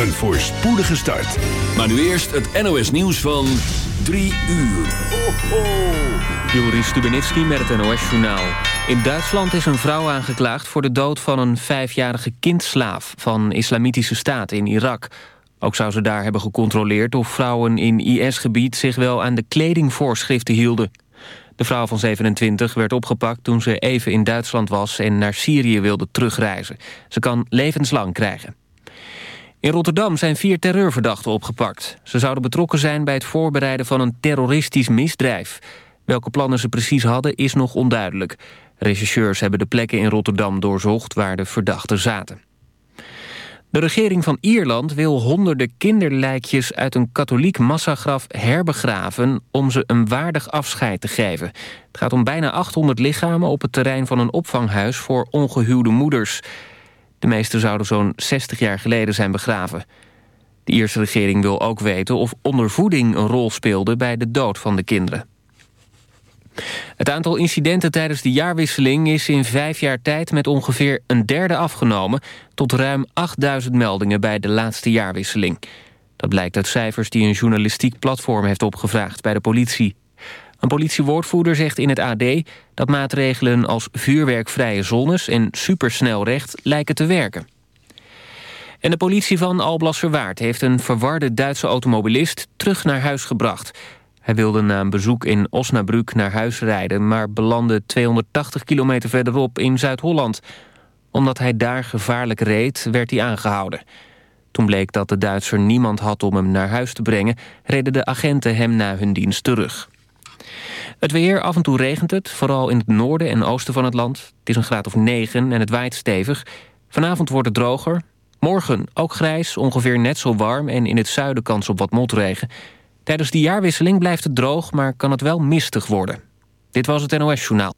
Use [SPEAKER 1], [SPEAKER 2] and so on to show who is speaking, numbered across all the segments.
[SPEAKER 1] een voorspoedige start.
[SPEAKER 2] Maar nu eerst het NOS nieuws van 3 uur. Ho, ho.
[SPEAKER 3] Stubenitski met het NOS-journaal. In Duitsland is een vrouw aangeklaagd voor de dood van een vijfjarige kindslaaf... van Islamitische Staat in Irak. Ook zou ze daar hebben gecontroleerd of vrouwen in IS-gebied... zich wel aan de kledingvoorschriften hielden. De vrouw van 27 werd opgepakt toen ze even in Duitsland was... en naar Syrië wilde terugreizen. Ze kan levenslang krijgen. In Rotterdam zijn vier terreurverdachten opgepakt. Ze zouden betrokken zijn bij het voorbereiden van een terroristisch misdrijf. Welke plannen ze precies hadden is nog onduidelijk. Rechercheurs hebben de plekken in Rotterdam doorzocht waar de verdachten zaten. De regering van Ierland wil honderden kinderlijkjes uit een katholiek massagraf herbegraven om ze een waardig afscheid te geven. Het gaat om bijna 800 lichamen op het terrein van een opvanghuis voor ongehuwde moeders. De meeste zouden zo'n 60 jaar geleden zijn begraven. De Ierse regering wil ook weten of ondervoeding een rol speelde bij de dood van de kinderen. Het aantal incidenten tijdens de jaarwisseling is in vijf jaar tijd met ongeveer een derde afgenomen tot ruim 8000 meldingen bij de laatste jaarwisseling. Dat blijkt uit cijfers die een journalistiek platform heeft opgevraagd bij de politie. Een politiewoordvoerder zegt in het AD dat maatregelen als vuurwerkvrije zones en supersnelrecht lijken te werken. En de politie van Alblasserwaard heeft een verwarde Duitse automobilist terug naar huis gebracht. Hij wilde na een bezoek in Osnabrück naar huis rijden... maar belandde 280 kilometer verderop in Zuid-Holland. Omdat hij daar gevaarlijk reed, werd hij aangehouden. Toen bleek dat de Duitser niemand had om hem naar huis te brengen... reden de agenten hem na hun dienst terug. Het weer, af en toe regent het, vooral in het noorden en oosten van het land. Het is een graad of 9 en het waait stevig. Vanavond wordt het droger. Morgen ook grijs, ongeveer net zo warm... en in het zuiden kans op wat motregen... Tijdens de jaarwisseling blijft het droog, maar kan het wel mistig worden. Dit was het NOS Journaal.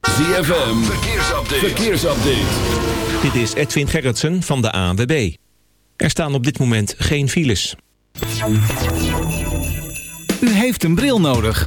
[SPEAKER 2] ZFM, verkeersupdate. verkeersupdate.
[SPEAKER 4] Dit is Edwin Gerritsen van de ANWB. Er staan op dit moment geen files.
[SPEAKER 5] U heeft een bril nodig.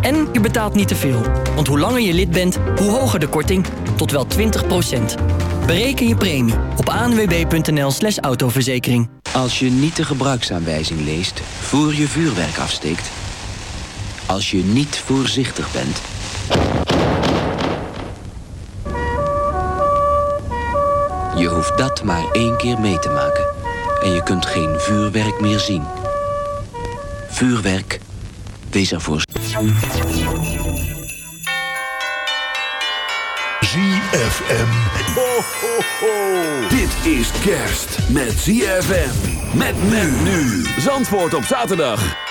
[SPEAKER 6] En je betaalt niet te veel. Want hoe langer je lid bent, hoe hoger de korting. Tot wel 20% Bereken je premie op anwb.nl slash autoverzekering.
[SPEAKER 7] Als je niet de gebruiksaanwijzing leest voor je vuurwerk afsteekt. Als je niet voorzichtig bent. Je hoeft dat maar één keer mee te maken. En je kunt geen vuurwerk meer zien. Vuurwerk, wees ervoor.
[SPEAKER 1] ZFM. Ho, ho, ho. Dit is kerst met ZFM. Met men nu. Zandvoort op zaterdag.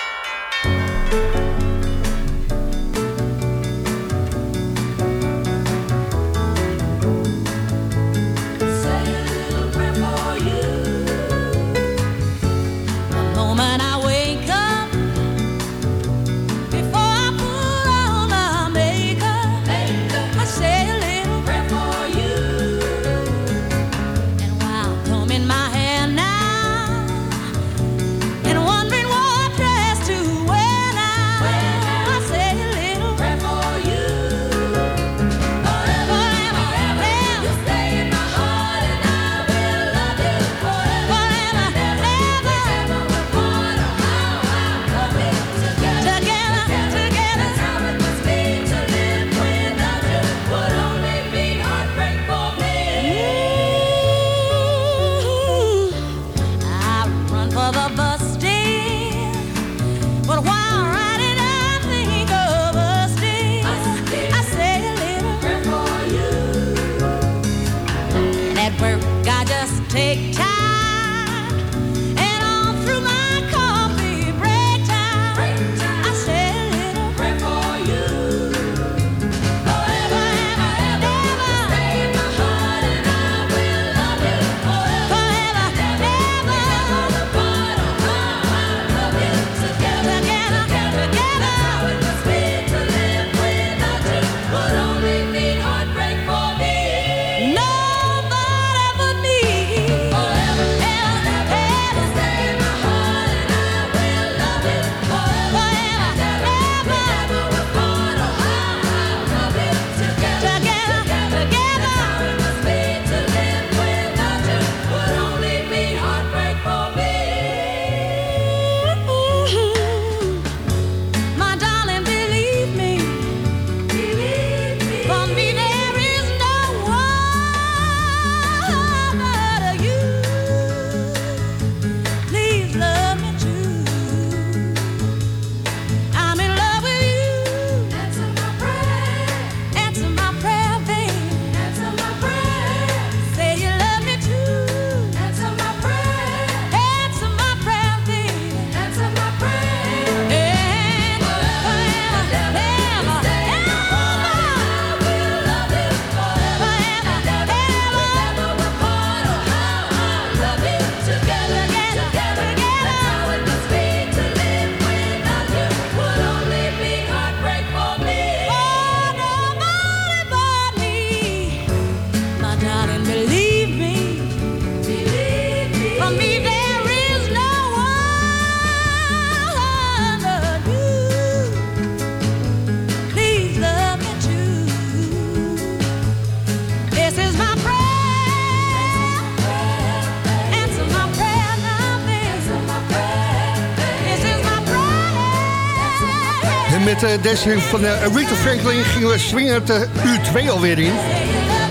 [SPEAKER 8] Van uh, Aretha Franklin gingen we swingen de U2 alweer in.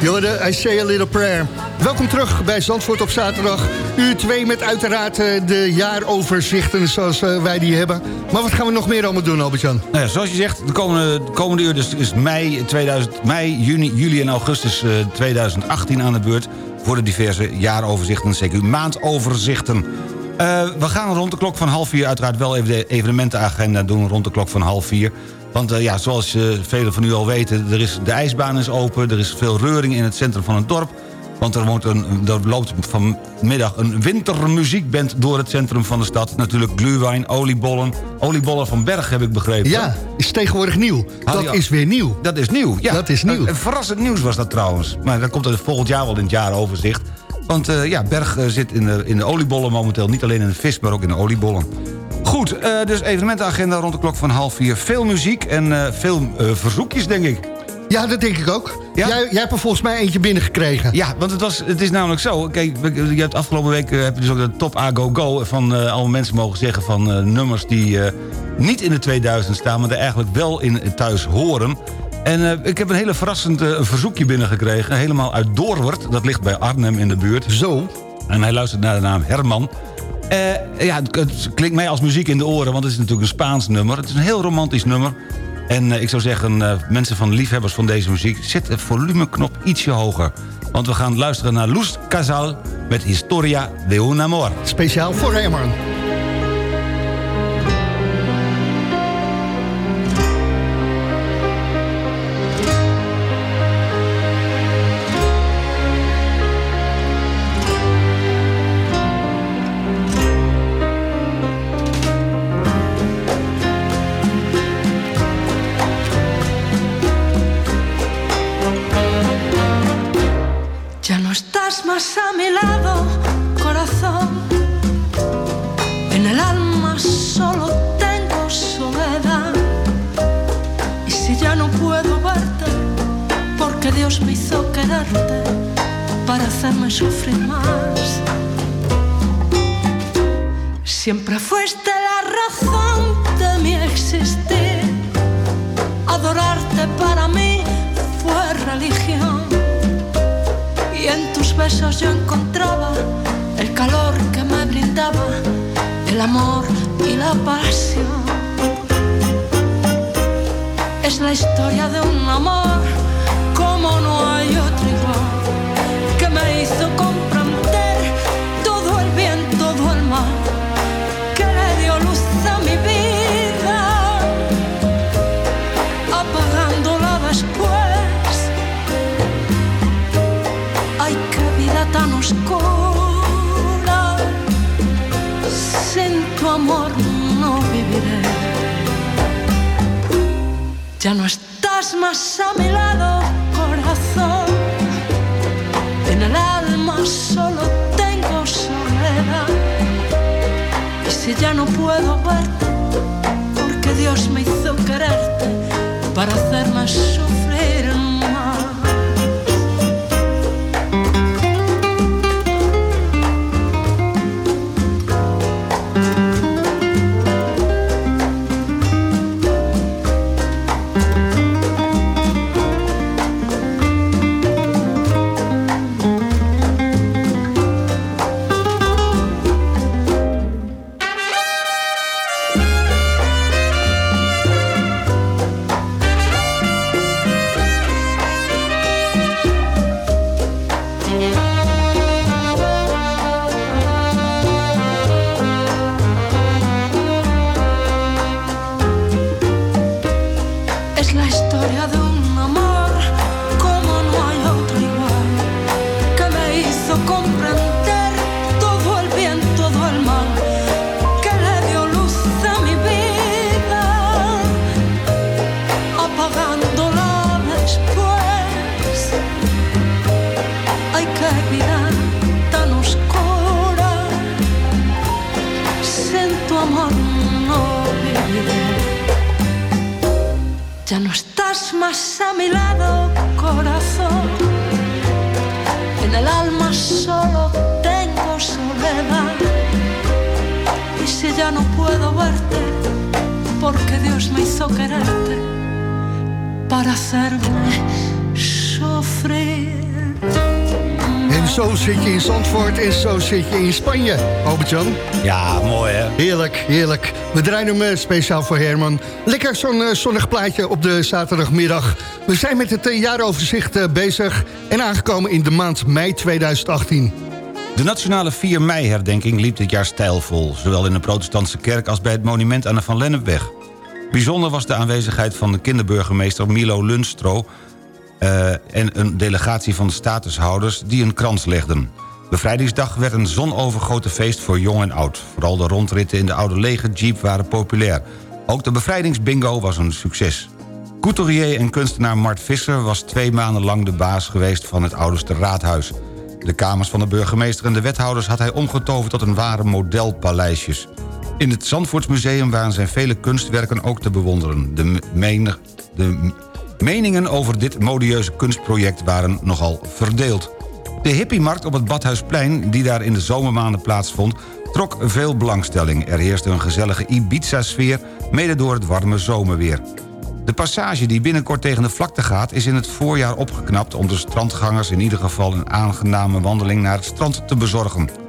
[SPEAKER 8] Jorde, I say a little prayer. Welkom terug bij Zandvoort op zaterdag. U2 met uiteraard uh, de jaaroverzichten zoals wij die hebben. Maar wat gaan we nog meer allemaal doen, Albert-Jan?
[SPEAKER 9] Nou ja, zoals je zegt, de komende, de komende uur dus is mei, 2000, mei, juni, juli en augustus 2018 aan de beurt... voor de diverse jaaroverzichten, CQ maandoverzichten. We gaan rond de klok van half vier uiteraard wel even de evenementenagenda doen... rond de klok van half vier. Want uh, ja, zoals uh, velen van u al weten, er is, de ijsbaan is open... er is veel reuring in het centrum van het dorp... want er, wordt een, er loopt vanmiddag een wintermuziekband door het centrum van de stad. Natuurlijk glühwein, oliebollen. Oliebollen van Berg heb ik begrepen.
[SPEAKER 8] Ja, is tegenwoordig nieuw. dat is weer nieuw.
[SPEAKER 9] Dat is nieuw, ja.
[SPEAKER 8] Dat is nieuw.
[SPEAKER 9] verrassend nieuws was dat trouwens. Maar dat komt er volgend jaar wel in het jaaroverzicht... Want uh, ja, Berg zit in de, in de oliebollen momenteel. Niet alleen in de vis, maar ook in de oliebollen. Goed, uh, dus evenementenagenda rond de klok van half vier. Veel muziek en veel verzoekjes, denk ik.
[SPEAKER 8] Ja, dat denk ik ook. Ja? Jij, jij hebt er volgens mij eentje binnengekregen.
[SPEAKER 9] Ja, want het, was, het is namelijk zo. Kijk, je hebt afgelopen week heb je dus ook de top A Go Go... van uh, alle mensen mogen zeggen van uh, nummers die uh, niet in de 2000 staan... maar er eigenlijk wel in thuis horen. En ik heb een hele verrassend verzoekje binnengekregen. Helemaal uit Doorwerd. Dat ligt bij Arnhem in de buurt.
[SPEAKER 8] Zo.
[SPEAKER 9] En hij luistert naar de naam Herman. Uh, ja, het, klinkt mij als muziek in de oren, want het is natuurlijk een Spaans nummer. Het is een heel romantisch nummer. En ik zou zeggen, mensen van liefhebbers van deze muziek... zet de volumeknop ietsje hoger. Want we gaan luisteren naar Luz Casal met Historia de un Amor.
[SPEAKER 8] Speciaal voor Herman.
[SPEAKER 10] Ya no estás más a mi lado, corazón. En el alma solo tengo soledad. Y si ya no puedo verte, porque Dios me hizo quererte para hacerme sufrir que Dios me hizo quererte para hacerme sufrir.
[SPEAKER 8] En zo zit je in Zandvoort en zo zit je in Spanje, Albert-Jan.
[SPEAKER 9] Ja, mooi hè?
[SPEAKER 8] Heerlijk, heerlijk. We draaien hem eh, speciaal voor Herman. Lekker zo'n eh, zonnig plaatje op de zaterdagmiddag. We zijn met het eh, jaaroverzicht bezig en aangekomen in de maand mei 2018.
[SPEAKER 9] De nationale 4 mei-herdenking liep dit jaar stijlvol... zowel in de protestantse kerk als bij het monument aan de Van Lennepweg. Bijzonder was de aanwezigheid van de kinderburgemeester Milo Lunstro... eh, en een delegatie van de statushouders die een krans legden. Bevrijdingsdag werd een zonovergoten feest voor jong en oud. Vooral de rondritten in de oude leger jeep waren populair. Ook de bevrijdingsbingo was een succes. Couturier en kunstenaar Mart Visser was twee maanden lang de baas geweest van het ouderste raadhuis. De kamers van de burgemeester en de wethouders had hij omgetoverd tot een ware modelpaleisjes. In het Zandvoortsmuseum waren zijn vele kunstwerken ook te bewonderen. De, meningen over dit modieuze kunstproject waren nogal verdeeld. De hippiemarkt op het Badhuisplein, die daar in de zomermaanden plaatsvond... trok veel belangstelling. Er heerste een gezellige Ibiza-sfeer, mede door het warme zomerweer. De passage die binnenkort tegen de vlakte gaat... is in het voorjaar opgeknapt om de strandgangers... in ieder geval een aangename wandeling naar het strand te bezorgen.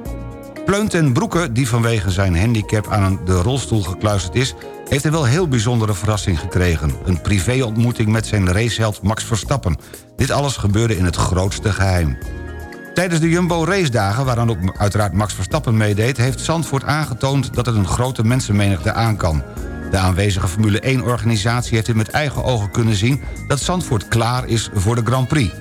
[SPEAKER 9] Pleunt en Broeke, die vanwege zijn handicap aan de rolstoel gekluisterd is... heeft een wel heel bijzondere verrassing gekregen. Een privéontmoeting met zijn raceheld Max Verstappen. Dit alles gebeurde in het grootste geheim. Tijdens de Jumbo Race Dagen, waaraan ook uiteraard Max Verstappen meedeed... heeft Zandvoort aangetoond dat het een grote mensenmenigte aan kan. De aanwezige Formule 1-organisatie heeft in met eigen ogen kunnen zien... dat Zandvoort klaar is voor de Grand Prix.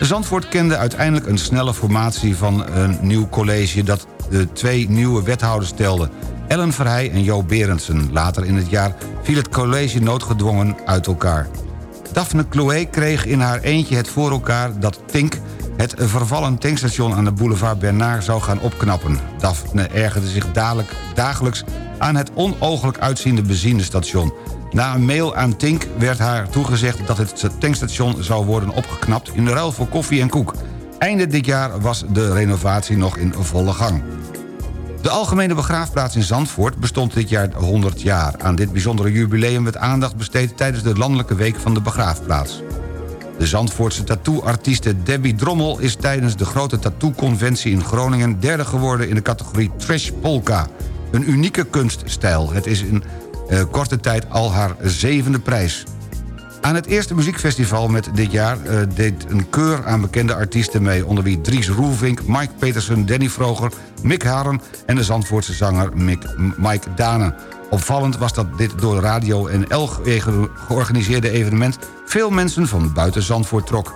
[SPEAKER 9] Zandvoort kende uiteindelijk een snelle formatie van een nieuw college... dat de twee nieuwe wethouders stelde. Ellen Verheij en Jo Berendsen. Later in het jaar viel het college noodgedwongen uit elkaar. Daphne Chloé kreeg in haar eentje het voor elkaar dat Tink... het vervallen tankstation aan de boulevard Bernard zou gaan opknappen. Daphne ergerde zich dadelijk, dagelijks aan het onogelijk uitziende benzinestation. Na een mail aan Tink werd haar toegezegd dat het tankstation zou worden opgeknapt... in ruil voor koffie en koek. Einde dit jaar was de renovatie nog in volle gang. De Algemene Begraafplaats in Zandvoort bestond dit jaar 100 jaar. Aan dit bijzondere jubileum werd aandacht besteed... tijdens de Landelijke Week van de Begraafplaats. De Zandvoortse tattoo-artieste Debbie Drommel... is tijdens de grote tattoo-conventie in Groningen... derde geworden in de categorie Trash Polka. Een unieke kunststijl. Het is in eh, korte tijd al haar zevende prijs. Aan het eerste muziekfestival met dit jaar eh, deed een keur aan bekende artiesten mee... onder wie Dries Roelvink, Mike Petersen, Danny Vroger, Mick Haren... en de Zandvoortse zanger Mick, Mike Dane. Opvallend was dat dit door Radio NL ge- georganiseerde evenement... veel mensen van buiten Zandvoort trok.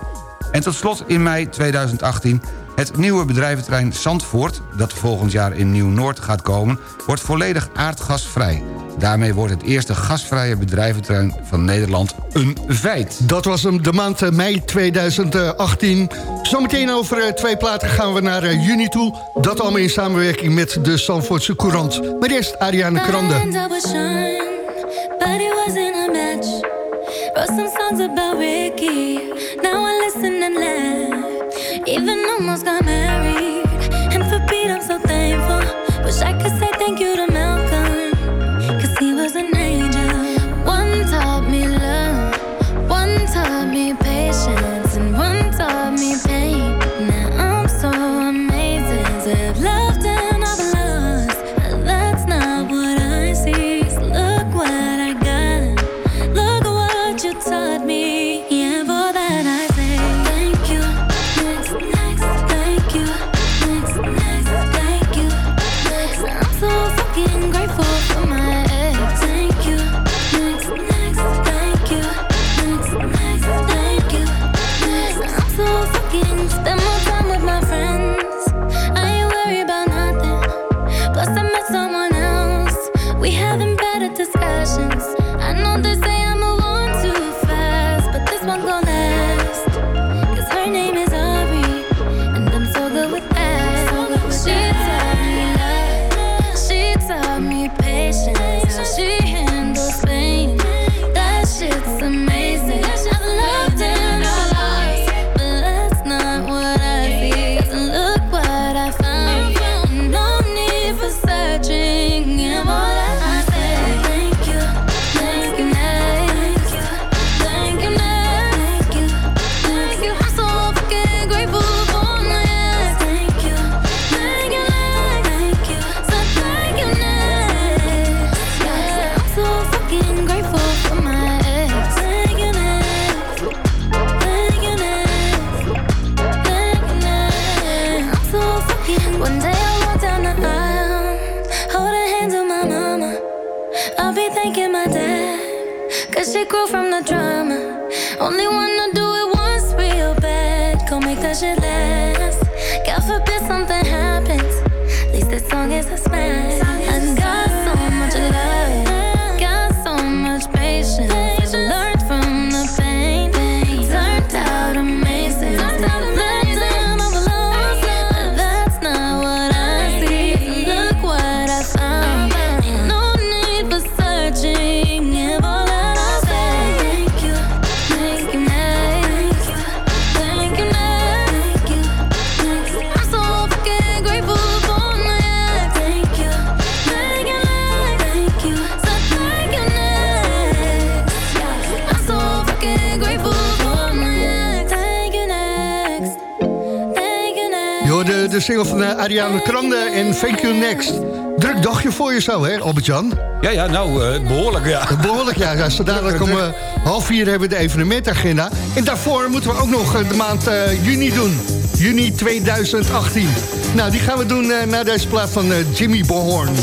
[SPEAKER 9] En tot slot in mei 2018... Het nieuwe bedrijventerrein Zandvoort, dat volgend jaar in Nieuw-Noord gaat komen... wordt volledig aardgasvrij. Daarmee wordt het eerste gasvrije bedrijventerrein van Nederland een feit.
[SPEAKER 8] Dat was hem de maand eh, mei 2018. Zometeen over eh, twee platen gaan we naar eh, juni toe. Dat allemaal in samenwerking met de Zandvoortse Courant. Maar eerst Ariane Krande.
[SPEAKER 11] And I was young, but it wasn't a match. Wrote some songs about Ricky. Now I almost got married. And for Pete, I'm so thankful. Wish I could say thank you to
[SPEAKER 8] single van eh, Ariane Krande en Thank You Next. Druk dagje voor je zo, hè, Albert-Jan?
[SPEAKER 9] Ja, ja, nou, eh, behoorlijk, ja.
[SPEAKER 8] Behoorlijk, ja. ja zo dadelijk om eh, half vier hebben we de evenementagenda. En daarvoor moeten we ook nog de maand juni doen. Juni 2018. Nou, die gaan we doen eh, na deze plaat van Jimmy Bohorn.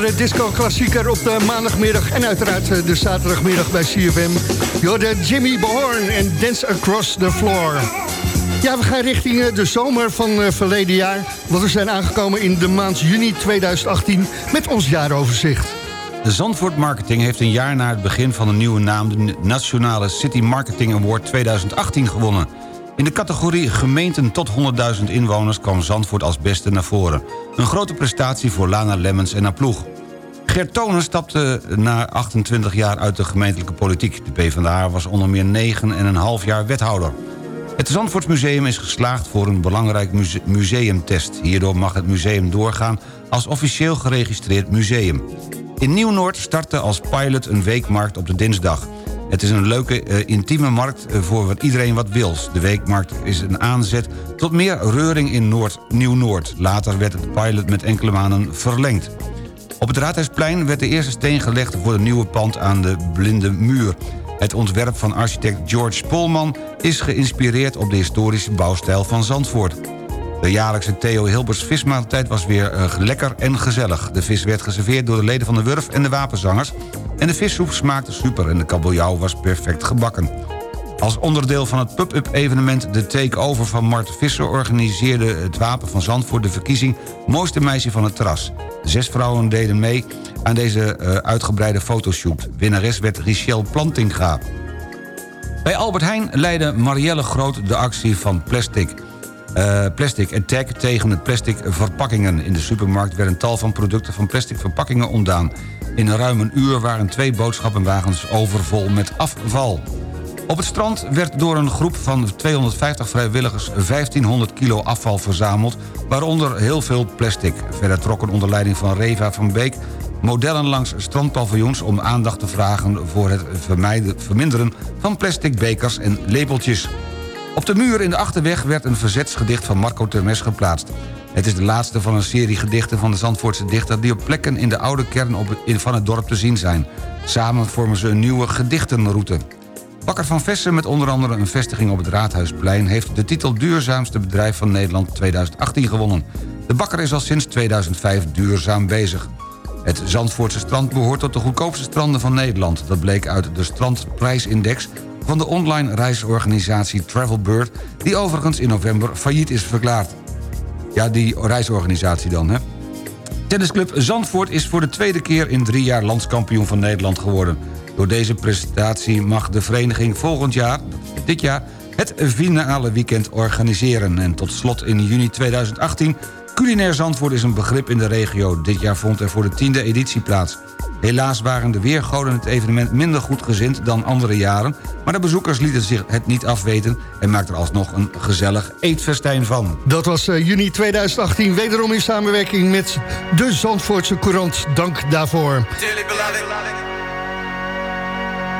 [SPEAKER 8] Lekkere disco-klassieker op de maandagmiddag en uiteraard eh, de zaterdagmiddag bij CFM. Jorde Jimmy Behorn en Dance Across the Floor. Ja, we gaan richting eh, de zomer van eh, verleden jaar. Want we zijn aangekomen in de maand juni 2018 met ons jaaroverzicht.
[SPEAKER 9] De Zandvoort Marketing heeft een jaar na het begin van de nieuwe naam... de Nationale City Marketing Award 2018 gewonnen. In de categorie gemeenten tot 100.000 inwoners kwam Zandvoort als beste naar voren. Een grote prestatie voor Lana Lemmens en haar ploeg. Gert Tonen stapte na 28 jaar uit de gemeentelijke politiek. De PvdA was onder meer 9,5 jaar wethouder. Het Zandvoortsmuseum is geslaagd voor een belangrijk muse museumtest. Hierdoor mag het museum doorgaan als officieel geregistreerd museum. In Nieuw-Noord startte als pilot een weekmarkt op de dinsdag. Het is een leuke, uh, intieme markt uh, voor wat iedereen wat wil. De weekmarkt is een aanzet tot meer reuring in Noord, Nieuw-Noord. Later werd het pilot met enkele maanden verlengd. Op het Raadhuisplein werd de eerste steen gelegd... voor de nieuwe pand aan de Blinde Muur. Het ontwerp van architect George Polman... is geïnspireerd op de historische bouwstijl van Zandvoort. De jaarlijkse Theo Hilbers vismaaltijd was weer uh, lekker en gezellig. De vis werd geserveerd door de leden van de Wurf en de Wapenzangers... en de vissoep smaakte super en de kabeljauw was perfect gebakken. Als onderdeel van het pub-up evenement De Take-Over van Mart Visser... organiseerde het Wapen van Zandvoort de verkiezing Mooiste Meisje van het Terras. Zes vrouwen deden mee aan deze uh, uitgebreide fotoshoot. Winnares werd Richelle Plantinga. Bij Albert Heijn leidde Marielle Groot de actie van Plastic... Uh, plastic Attack tegen het plastic verpakkingen. In de supermarkt werden tal van producten van plastic verpakkingen ontdaan. In ruim een uur waren twee boodschappenwagens overvol met afval. Op het strand werd door een groep van 250 vrijwilligers 1500 kilo afval verzameld, waaronder heel veel plastic. Verder trokken onder leiding van Reva van Beek modellen langs strandpaviljoens om aandacht te vragen voor het verminderen van plastic bekers en lepeltjes. Op de muur in de Achterweg werd een verzetsgedicht van Marco Termes geplaatst. Het is de laatste van een serie gedichten van de Zandvoortse dichter... die op plekken in de oude kern van het dorp te zien zijn. Samen vormen ze een nieuwe gedichtenroute. Bakker van Vessen met onder andere een vestiging op het Raadhuisplein... heeft de titel Duurzaamste Bedrijf van Nederland 2018 gewonnen. De bakker is al sinds 2005 duurzaam bezig. Het Zandvoortse strand behoort tot de goedkoopste stranden van Nederland. Dat bleek uit de strandprijsindex van de online reisorganisatie Travelbird... die overigens in november failliet is verklaard. Ja, die reisorganisatie dan, hè. Tennisclub Zandvoort is voor de tweede keer in drie jaar landskampioen van Nederland geworden. Door deze presentatie mag de vereniging volgend jaar, dit jaar... het finale weekend organiseren. En tot slot in juni 2018... Culinair Zandvoort is een begrip in de regio. Dit jaar vond er voor de tiende editie plaats. Helaas waren de weergoden het evenement minder goed gezind dan andere jaren... maar de bezoekers lieten zich het niet afweten... en maakten er alsnog een gezellig eetfestijn van.
[SPEAKER 8] Dat was uh, juni 2018, wederom in samenwerking met de Zandvoortse Courant. Dank daarvoor.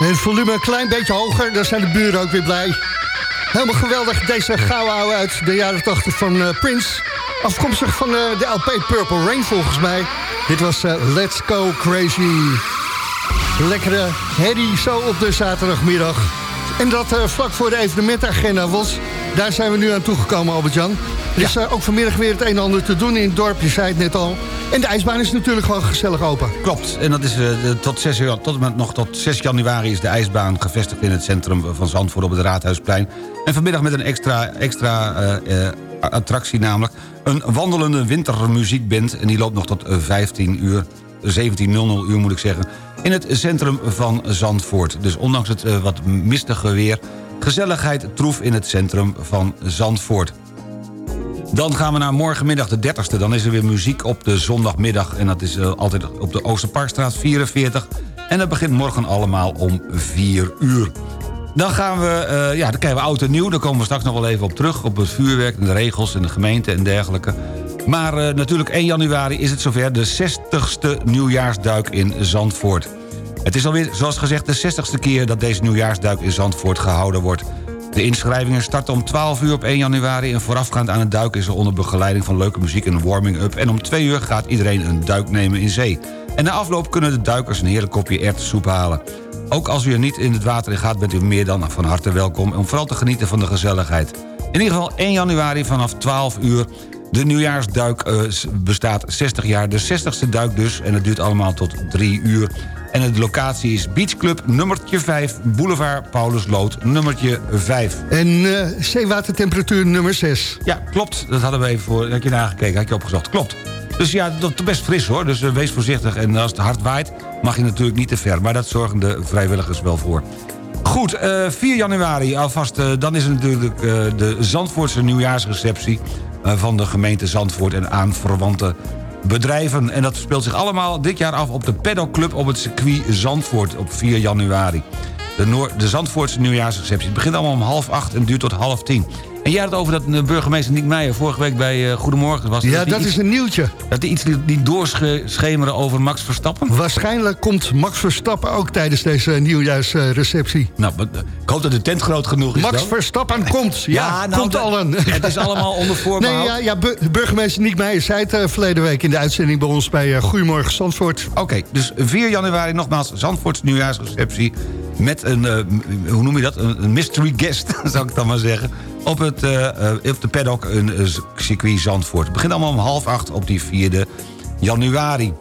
[SPEAKER 8] En het volume een klein beetje hoger, dan zijn de buren ook weer blij. Helemaal geweldig, deze gouden uit de jaren 80 van eh, Prince. Afkomstig van eh, de LP Purple Rain volgens mij. Dit was eh, Let's Go Crazy. Lekkere herrie zo op de zaterdagmiddag. En dat vlak voor de evenementagenda was. Daar zijn we nu aan toegekomen, Albert-Jan. Er is ook vanmiddag weer het een en ander te doen in het dorp. Je zei het net al. En de ijsbaan is natuurlijk gewoon gezellig open.
[SPEAKER 9] Klopt, en dat is eh, tot, 6, jan- tot, met nog tot 6 januari is de ijsbaan gevestigd in het centrum van Zandvoort op het Raadhuisplein. En vanmiddag met een extra, extra eh, eh, attractie namelijk een wandelende wintermuziekband. En die loopt nog tot eh, 15 uur, 17.00 uur moet ik zeggen, in het centrum van Zandvoort. Dus ondanks het wat mistige weer, gezelligheid troef in het centrum van Zandvoort. Dan gaan we naar morgenmiddag de 30ste. Dan is er weer muziek op de zondagmiddag. En dat is eh, altijd op de Oosterparkstraat 44. En dat begint morgen allemaal om 4 uur. Dan gaan we, eh, ja, dan krijgen we oud en nieuw. Daar komen we straks nog wel even op terug. Op het vuurwerk en de regels en de gemeente en dergelijke. Maar eh, natuurlijk 1 januari is het zover. De 60ste nieuwjaarsduik in Zandvoort. Het is alweer, zoals gezegd, de 60ste keer dat deze nieuwjaarsduik in Zandvoort gehouden wordt. De inschrijvingen starten om 12 uur op 1 januari... en voorafgaand aan het duik is er onder begeleiding van leuke muziek een warming-up... en om 2 uur gaat iedereen een duik nemen in zee. En na afloop kunnen de duikers een heerlijk kopje erwtensoep halen. Ook als u er niet in het water in gaat, bent u meer dan van harte welkom... om vooral te genieten van de gezelligheid. In ieder geval 1 januari vanaf 12 uur... De nieuwjaarsduik eh, bestaat 60 jaar, de 60ste duik dus... en het duurt allemaal tot 3 uur. En de locatie is Beach Club nummertje 5... Boulevard Paulusloot nummertje 5.
[SPEAKER 8] En eh, zeewatertemperatuur nummer 6.
[SPEAKER 9] Ja, klopt. Dat hadden we even voor. Had je nagekeken, had je opgezocht. Klopt. Dus ja, dat is best fris hoor. Dus eh, wees voorzichtig. En als het hard waait, mag je natuurlijk niet te ver. Maar dat zorgen de vrijwilligers wel voor. Goed, eh 4 januari alvast. eh, dan is er natuurlijk de Zandvoortse nieuwjaarsreceptie... van de gemeente Zandvoort en aanverwante bedrijven. En dat speelt zich allemaal dit jaar af op de Paddock Club... op het circuit Zandvoort op 4 januari. De, de Zandvoortse nieuwjaarsreceptie. Begint allemaal om half acht en duurt tot half tien. En jij had het over dat de burgemeester Niek Meijer... vorige week bij eh, Goedemorgen was.
[SPEAKER 8] Ja, dat
[SPEAKER 9] iets-
[SPEAKER 8] is een nieuwtje.
[SPEAKER 9] Dat hij iets liet- liet doorschemeren over Max Verstappen?
[SPEAKER 8] Waarschijnlijk komt Max Verstappen ook tijdens deze nieuwjaarsreceptie.
[SPEAKER 9] Nou, eh, ik hoop dat de tent groot genoeg is
[SPEAKER 8] Max
[SPEAKER 9] dan.
[SPEAKER 8] Verstappen komt. Ja,
[SPEAKER 9] Ja, nou,
[SPEAKER 8] komt
[SPEAKER 9] dat-
[SPEAKER 8] al een.
[SPEAKER 9] het is allemaal onder voorbehoud.
[SPEAKER 8] Nee, ja, ja, bu- burgemeester Niek Meijer zei het eh, verleden week in de uitzending bij ons bij eh, Goedemorgen Zandvoort.
[SPEAKER 9] Oké, dus 4 januari nogmaals Zandvoorts nieuwjaarsreceptie... met een, eh, hoe noem je dat, een, mystery guest, zou ik dan maar zeggen... op, het, eh, eh, op de paddock een circuit Zandvoort. Het begint allemaal om half acht op die 4 januari.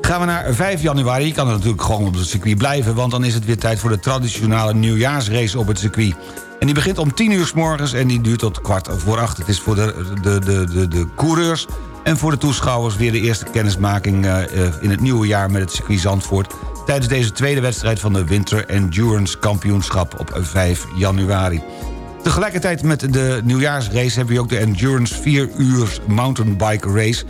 [SPEAKER 9] Gaan we naar 5 januari. Je kan er natuurlijk gewoon op het circuit blijven... want dan is het weer tijd voor de traditionele nieuwjaarsrace op het circuit. En die begint om 10 uur s morgens en die duurt tot kwart voor acht. Het is voor de, de, de, de, de coureurs en voor de toeschouwers... weer de eerste kennismaking in het nieuwe jaar met het circuit Zandvoort... tijdens deze tweede wedstrijd van de Winter Endurance Kampioenschap op 5 januari. Tegelijkertijd met de nieuwjaarsrace hebben we ook de Endurance 4 uur mountainbike race...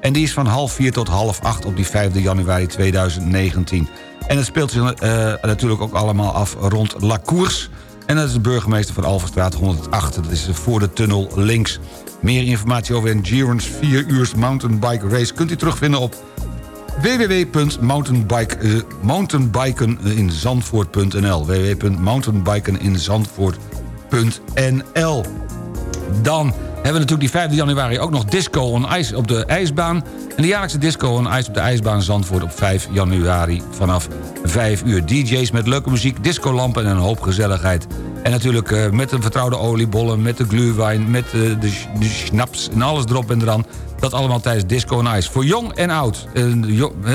[SPEAKER 9] En die is van half vier tot half acht op die 5 januari 2019. En het speelt zich eh, natuurlijk ook allemaal af rond La Course. En dat is de burgemeester van Alverstraat 108. Dat is voor de tunnel links. Meer informatie over Endurance 4 uur mountainbike race... kunt u terugvinden op www.mountainbike, eh, mountainbikeninzandvoort.nl www.mountainbikeninzandvoort.nl Dan hebben we natuurlijk die 5 januari ook nog Disco on Ice op de ijsbaan. En de jaarlijkse Disco on Ice op de ijsbaan Zandvoort op 5 januari vanaf 5 uur. DJ's met leuke muziek, discolampen en een hoop gezelligheid. En natuurlijk eh, met de vertrouwde oliebollen, met de glühwein, met eh, de, de schnaps en alles erop en eraan. Dat allemaal tijdens Disco on Ice. Voor jong en oud. Hè,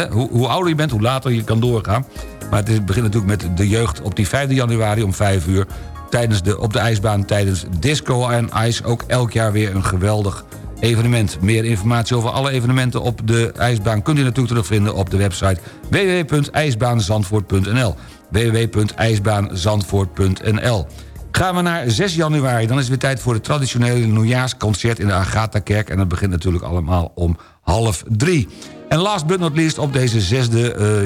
[SPEAKER 9] hoe, hoe ouder je bent, hoe later je kan doorgaan. Maar het begint natuurlijk met de jeugd op die 5 januari om 5 uur tijdens de, op de ijsbaan tijdens Disco en Ice. Ook elk jaar weer een geweldig evenement. Meer informatie over alle evenementen op de ijsbaan... kunt u natuurlijk terugvinden op de website www.ijsbaanzandvoort.nl www.ijsbaanzandvoort.nl Gaan we naar 6 januari, dan is het weer tijd voor het traditionele nieuwjaarsconcert in de Agatha-kerk. En dat begint natuurlijk allemaal om half drie. En last but not least, op deze 6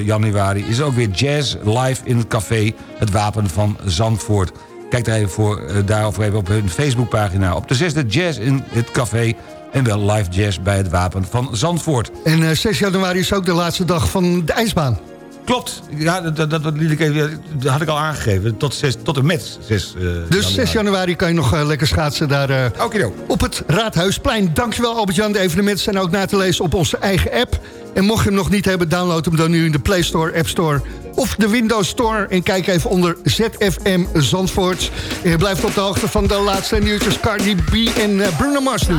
[SPEAKER 9] januari is er ook weer jazz live in het café Het Wapen van Zandvoort. Kijk daar even voor, eh, daarover even op hun Facebookpagina. Op de 6e jazz in het café en wel live jazz bij het Wapen van Zandvoort.
[SPEAKER 8] En eh, 6 januari is ook de laatste dag van de ijsbaan.
[SPEAKER 9] Klopt. Ja, dat, dat, dat, liet ik even, dat had ik al aangegeven. Tot, 6, tot en met 6 uh,
[SPEAKER 8] Dus 6 januari kan je nog uh, lekker schaatsen daar uh, op het Raadhuisplein. Dankjewel Albert-Jan. De evenementen zijn ook na te lezen op onze eigen app. En mocht je hem nog niet hebben, download hem dan nu in de Play Store, App Store of de Windows Store. En kijk even onder ZFM Zandvoort. En je blijft op de hoogte van de laatste nieuwtjes. Cardi B en uh, Bruno Mars nu.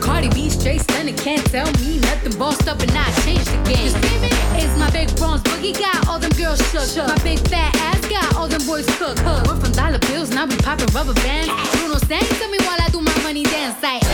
[SPEAKER 12] Cardi B straight stunning, can't tell me nothing. Bossed up and I changed the game. It's my big bronze boogie got all them girls shook. My big fat ass got all them boys cooked. We're from dollar bills, now we popping rubber bands. Bruno sang to me while I do my money dance like.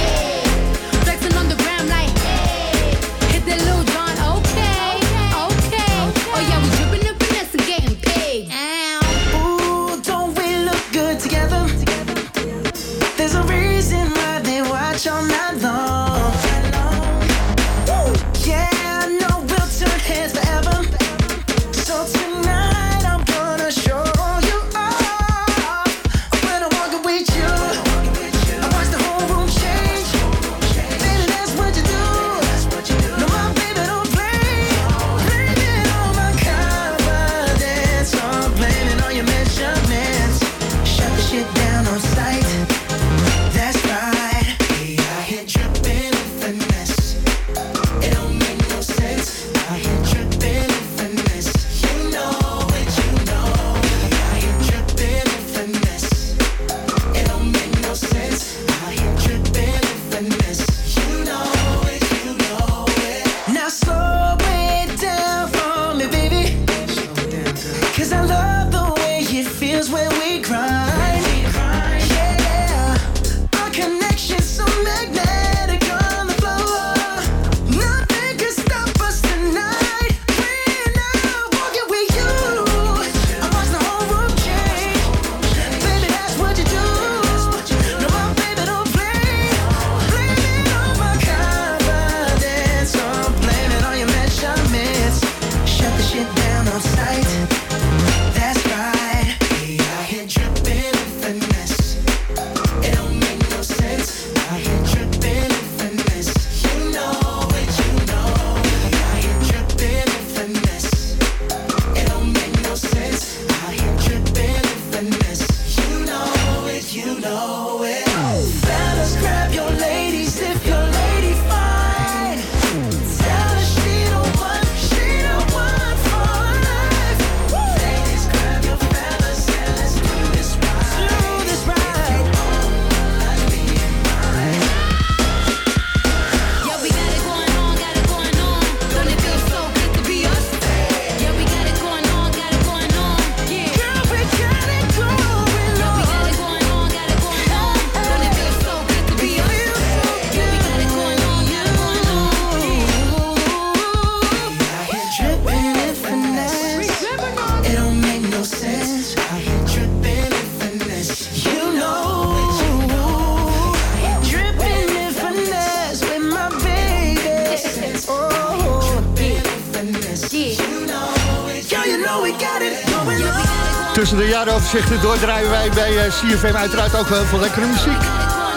[SPEAKER 8] Doordraaien wij bij eh, CFM uiteraard ook wel veel lekkere muziek.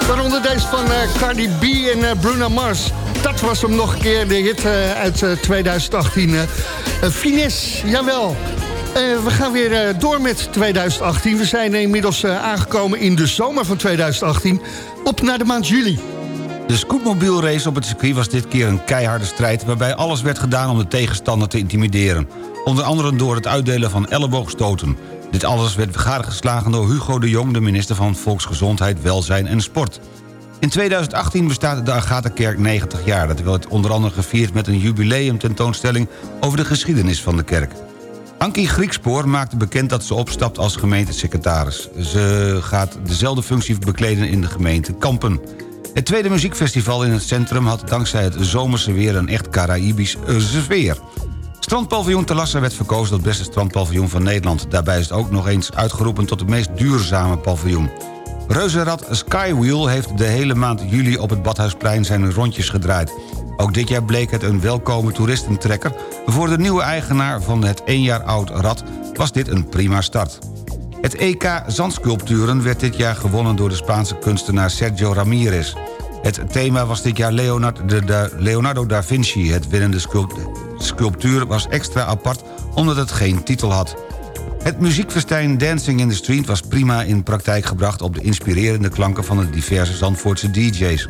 [SPEAKER 8] Waaronder deze van eh, Cardi B en eh, Bruno Mars. Dat was hem nog een keer, de hit uit eh, 2018. eh. Eh, Finesse, jawel. We gaan weer door met 2018. We zijn inmiddels aangekomen in de zomer van 2018. Op naar de maand juli.
[SPEAKER 9] De scootmobielrace op het circuit was dit keer een keiharde strijd... waarbij alles werd gedaan om de tegenstander te intimideren. Onder andere door het uitdelen van elleboogstoten. Dit alles werd gadegeslagen door Hugo de Jong... de minister van Volksgezondheid, Welzijn en Sport. In 2018 bestaat de Agatha-kerk 90 jaar. Dat werd onder andere gevierd met een jubileumtentoonstelling... over de geschiedenis van de kerk. Ankie Griekspoor maakte bekend dat ze opstapt als gemeentesecretaris. Ze gaat dezelfde functie bekleden in de gemeente Kampen. Het tweede muziekfestival in het centrum had dankzij het zomerse weer... een echt Caraïbisch eh, sfeer. Strandpaviljoen Talassa werd verkozen tot beste strandpaviljoen van Nederland. Daarbij is het ook nog eens uitgeroepen tot het meest duurzame paviljoen. Reuzenrad Skywheel heeft de hele maand juli op het Badhuisplein zijn rondjes gedraaid. Ook dit jaar bleek het een welkome toeristentrekker. Voor de nieuwe eigenaar van het één jaar oud rad was dit een prima start. Het EK Zandsculpturen werd dit jaar gewonnen door de Spaanse kunstenaar Sergio Ramirez. Het thema was dit jaar Leonardo, de, de- Leonardo da Vinci. Het winnende sculpt- sculptuur was extra apart omdat het geen titel had. Het muziekfestijn Dancing in the Street was prima in praktijk gebracht... op de inspirerende klanken van de diverse Zandvoortse DJ's.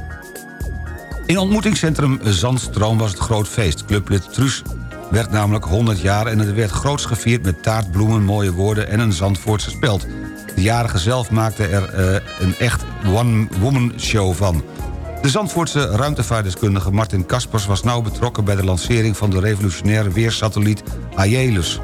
[SPEAKER 9] In ontmoetingscentrum Zandstroom was het groot feest. Clublid Truus werd namelijk 100 jaar... en het werd groots gevierd met taart, bloemen, mooie woorden... en een Zandvoortse speld. De jarige zelf maakte er eh, een echt one-woman show van. De Zandvoortse ruimtevaartdeskundige Martin Kaspers... was nauw betrokken bij de lancering van de revolutionaire weersatelliet Aeolus...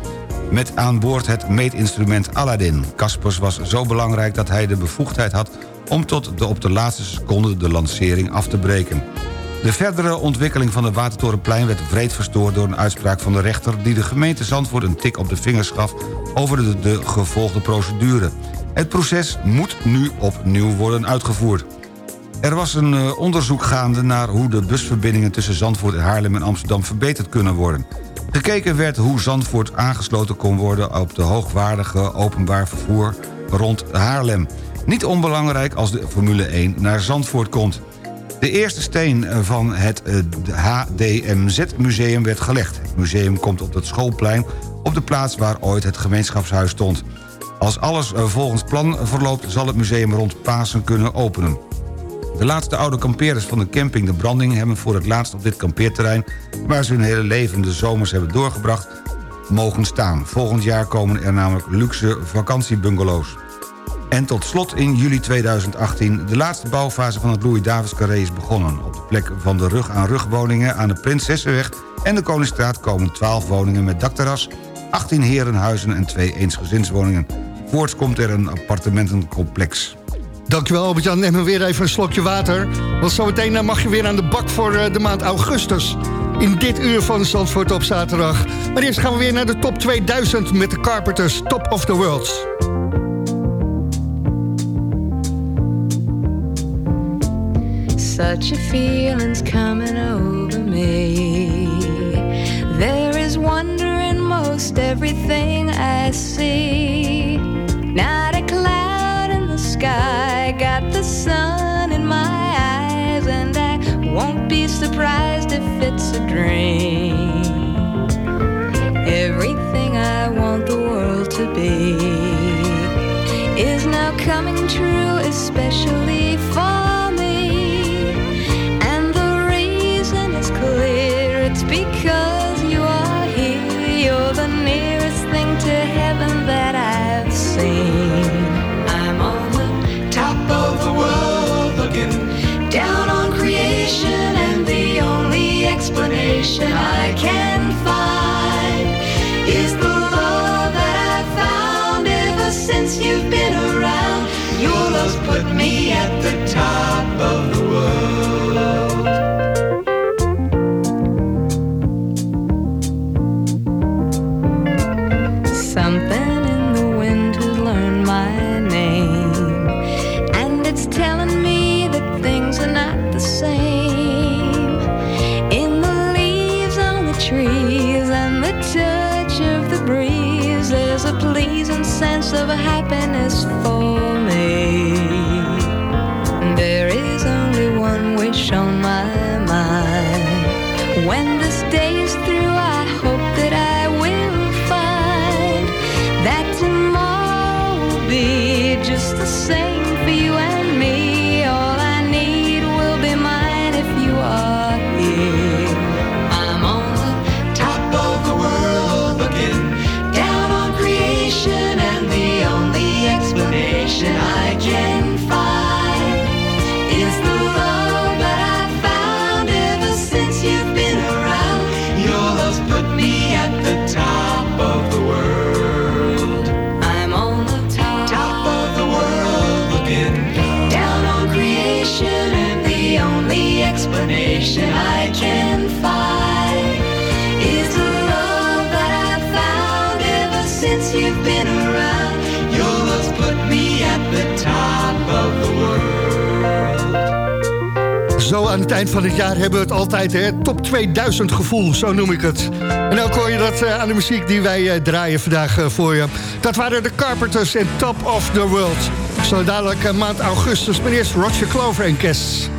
[SPEAKER 9] met aan boord het meetinstrument Aladdin. Kaspers was zo belangrijk dat hij de bevoegdheid had... om tot de op de laatste seconde de lancering af te breken. De verdere ontwikkeling van de Watertorenplein werd wreed verstoord... door een uitspraak van de rechter die de gemeente Zandvoort een tik op de vingers gaf... over de, de gevolgde procedure. Het proces moet nu opnieuw worden uitgevoerd. Er was een eh, onderzoek gaande naar hoe de busverbindingen... tussen Zandvoort en Haarlem en Amsterdam verbeterd kunnen worden. Gekeken werd hoe Zandvoort aangesloten kon worden... op de hoogwaardige openbaar vervoer rond Haarlem. Niet onbelangrijk als de Formule 1 naar Zandvoort komt. De eerste steen van het eh, HDMZ-museum werd gelegd. Het museum komt op het schoolplein op de plaats waar ooit het gemeenschapshuis stond. Als alles eh, volgens plan verloopt zal het museum rond Pasen kunnen openen. De laatste oude kampeerders van de camping De Branding... hebben voor het laatst op dit kampeerterrein... waar ze hun hele leven de zomers hebben doorgebracht... mogen staan. Volgend jaar komen er namelijk luxe vakantiebungalows. En tot slot in juli 2018... de laatste bouwfase van het Louis-Davids Carré is begonnen. Op de plek van de rug-aan-rug woningen aan de Prinsessenweg... en de Koningsstraat komen 12 woningen met dakterras... 18 herenhuizen en 2 eensgezinswoningen. Voorts komt er een appartementencomplex.
[SPEAKER 8] Dankjewel Albert-Jan, neem weer even een slokje water. Want zometeen eh, mag je weer aan de bak voor eh, de maand augustus. In dit uur van Zandvoort op zaterdag. Maar eerst gaan we weer naar de top 2000 met de Carpenters Top of the World.
[SPEAKER 13] Such a feeling's coming over me. There is wonder in most everything I see. Sky, got the sun in my eyes, and I won't be surprised if it's a dream. Everything I want the world to be is now coming true, especially for me. And the reason is clear it's because you are here. You're the nearest thing to heaven that I've seen. Explanation I can find is the love that I've found ever since you've been around. Your love's put me at the top
[SPEAKER 8] het eind van het jaar hebben we het altijd, hè? Top 2000 gevoel, zo noem ik het. En ook hoor je dat eh, aan de muziek die wij eh, draaien vandaag eh, voor je. Dat waren de Carpenters en Top of the World. Zo dadelijk maand augustus, maar eerst Roger Clover en Kes.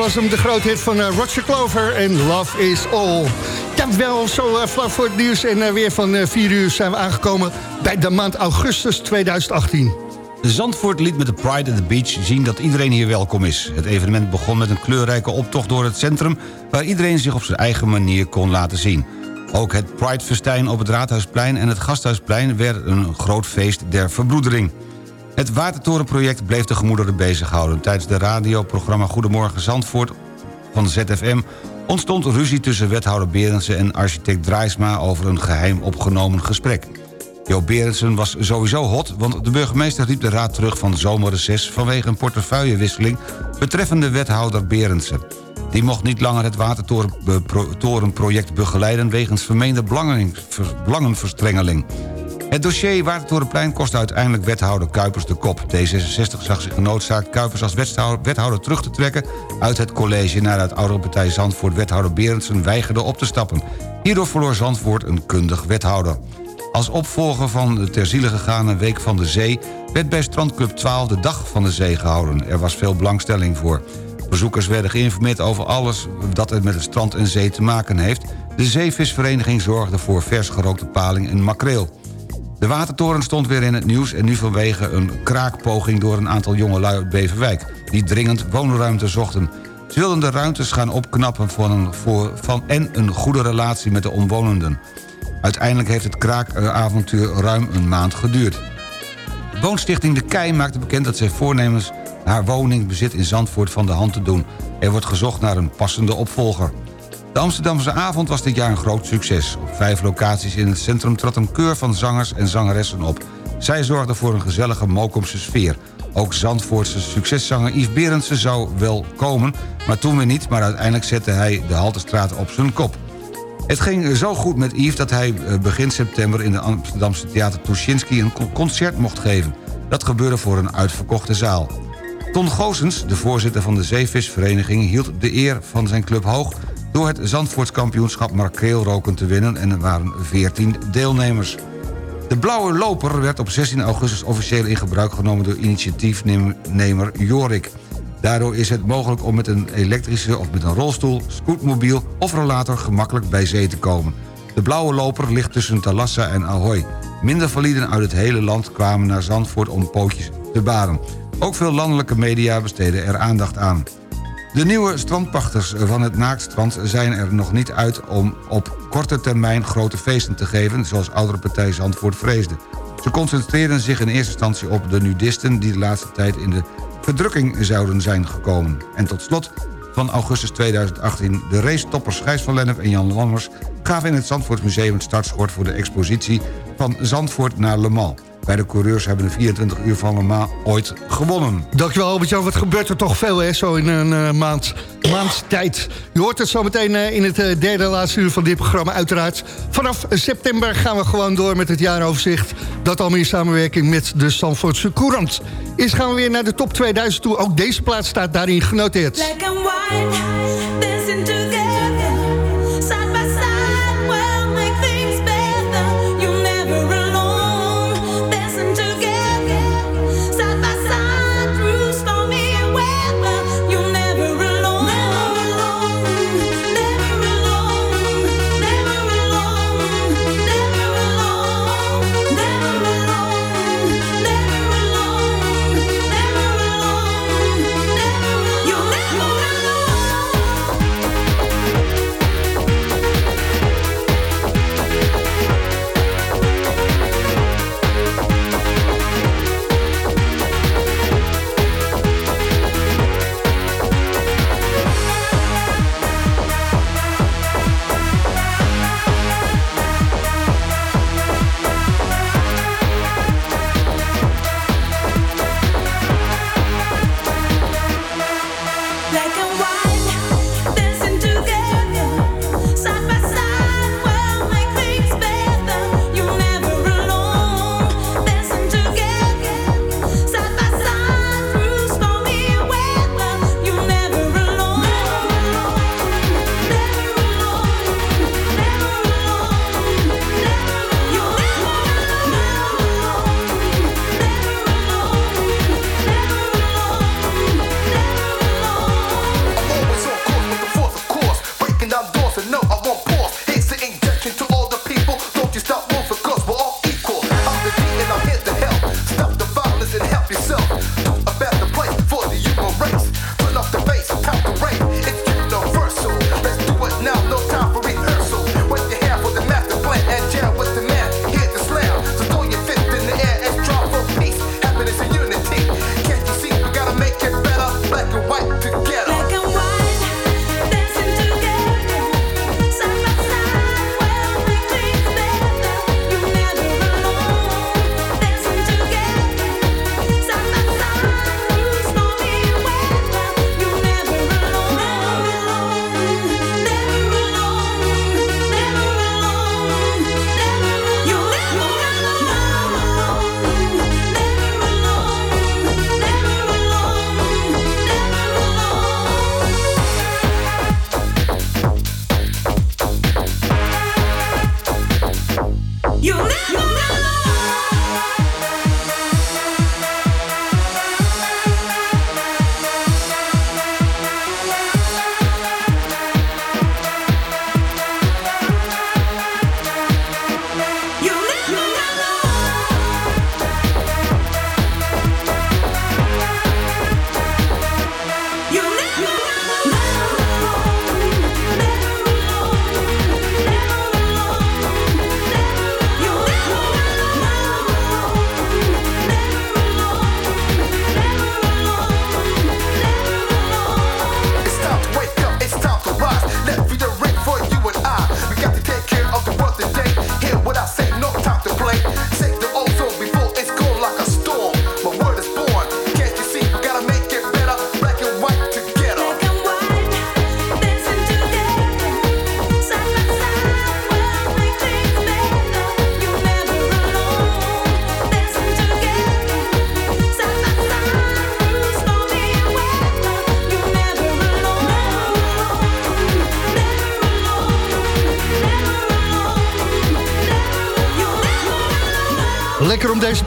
[SPEAKER 8] Was hem, de grote hit van eh, Roger Clover en Love is All. Ja, wel zo eh, vlak voor het nieuws en eh, weer van 4 uur zijn we aangekomen... bij de maand augustus 2018.
[SPEAKER 9] Zandvoort liet met de Pride at the Beach zien dat iedereen hier welkom is. Het evenement begon met een kleurrijke optocht door het centrum... waar iedereen zich op zijn eigen manier kon laten zien. Ook het Pride-festijn op het Raadhuisplein en het Gasthuisplein... werden een groot feest der verbroedering. Het Watertorenproject bleef de gemoederen bezighouden. Tijdens de radioprogramma Goedemorgen Zandvoort van ZFM... ontstond ruzie tussen wethouder Berendsen en architect Draaisma... over een geheim opgenomen gesprek. Jo Berendsen was sowieso hot, want de burgemeester riep de raad terug van zomerreces... vanwege een portefeuillewisseling betreffende wethouder Berendsen. Die mocht niet langer het Watertorenproject begeleiden... wegens vermeende belangen- ver- belangenverstrengeling. Het dossier Watertorenplein kostte uiteindelijk wethouder Kuipers de kop. D66 zag zich genoodzaakt Kuipers als wethouder, terug te trekken... uit het college nadat oudere partij Zandvoort wethouder Berendsen weigerde op te stappen. Hierdoor verloor Zandvoort een kundig wethouder. Als opvolger van de ter ziele gegane Week van de Zee... werd bij Strandclub 12 de Dag van de Zee gehouden. Er was veel belangstelling voor. Bezoekers werden geïnformeerd over alles dat het met het strand en zee te maken heeft. De zeevisvereniging zorgde voor vers gerookte paling en makreel. De watertoren stond weer in het nieuws en nu vanwege een kraakpoging... door een aantal jongelui uit Beverwijk... die dringend woonruimte zochten. Ze wilden de ruimtes gaan opknappen voor een, voor, van, en een goede relatie met de omwonenden. Uiteindelijk heeft het kraakavontuur ruim een maand geduurd. Woonstichting De Kei maakte bekend dat zij voornemens... haar woningbezit in Zandvoort van de hand te doen. Er wordt gezocht naar een passende opvolger. De Amsterdamse avond was dit jaar een groot succes. Op vijf locaties in het centrum trad een keur van zangers en zangeressen op. Zij zorgden voor een gezellige Mokomse sfeer. Ook Zandvoortse succeszanger Yves Berendsen zou wel komen... maar toen weer niet, maar uiteindelijk zette hij de Haltestraat op zijn kop. Het ging zo goed met Yves dat hij eh, begin september... in de Amsterdamse Theater Tuschinski een co- concert mocht geven. Dat gebeurde voor een uitverkochte zaal. Ton Goossens, de voorzitter van de Zeevisvereniging... hield de eer van zijn club hoog... door het Zandvoorts kampioenschap makreelroken te winnen... en er waren 14 deelnemers. De blauwe loper werd op 16 augustus officieel in gebruik genomen... door initiatiefnemer Jorik. Daardoor is het mogelijk om met een elektrische of met een rolstoel... scootmobiel of rollator gemakkelijk bij zee te komen. De blauwe loper ligt tussen Talassa en Ahoy. Minder validen uit het hele land kwamen naar Zandvoort om pootjes te baren. Ook veel landelijke media besteden er aandacht aan. De nieuwe strandpachters van het Naaktstrand zijn er nog niet uit... om op korte termijn grote feesten te geven... zoals oudere partij Zandvoort vreesde. Ze concentreren zich in eerste instantie op de nudisten... die de laatste tijd in de verdrukking zouden zijn gekomen. En tot slot van augustus 2018... de race-toppers Gijs van Lennep en Jan Lammers... gaven in het Zandvoortsmuseum het startschot voor de expositie... van Zandvoort naar Le Mans. Beide coureurs hebben de 24 uur van Le Mans ooit gewonnen.
[SPEAKER 8] Dankjewel Albert-Jan, wat gebeurt er toch veel hè, zo in een eh, maand, maand tijd. Je hoort het zo meteen eh, in het eh, derde laatste uur van dit programma uiteraard. Vanaf september gaan we gewoon door met het jaaroverzicht. Dat allemaal in samenwerking met de Stamfordse Courant. Eerst gaan we weer naar de top 2000 toe. Ook deze plaats staat daarin genoteerd.
[SPEAKER 14] Black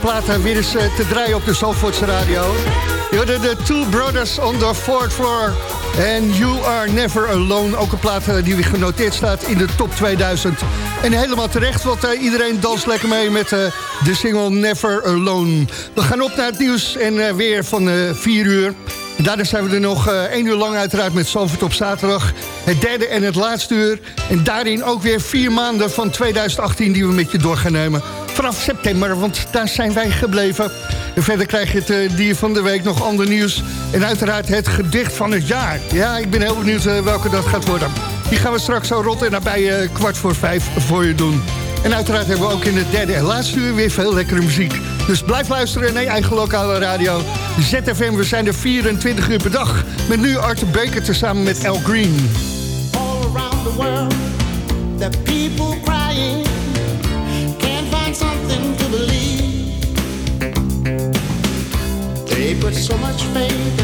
[SPEAKER 8] Eh, weer eens eh, te draaien op de Zalvoortse radio. Je de Two Brothers on the Fourth Floor. En You Are Never Alone. Ook een plaat eh, die weer genoteerd staat in de top 2000. En helemaal terecht, want eh, iedereen danst lekker mee met de single Never Alone. We gaan op naar het nieuws en weer van 4 uur. Daarna zijn we er nog één uur lang uiteraard met Zalvoort op zaterdag. Het derde en het laatste uur. En daarin ook weer vier maanden van 2018 die we met je door gaan nemen. Vanaf september, want daar zijn wij gebleven. En verder krijg je het eh, dier van de week, nog ander nieuws. En uiteraard het gedicht van het jaar. Ja, ik ben heel benieuwd eh, welke dat gaat worden. Die gaan we straks zo rot en nabij eh, kwart voor vijf voor je doen. En uiteraard hebben we ook in het derde en laatste uur weer veel lekkere muziek. Dus blijf luisteren naar je eigen lokale radio. ZFM, we zijn er 24 uur per dag. Met nu Arthur Baker tezamen met Al Green.
[SPEAKER 15] all around the world. The people crying find something to believe. They put so much faith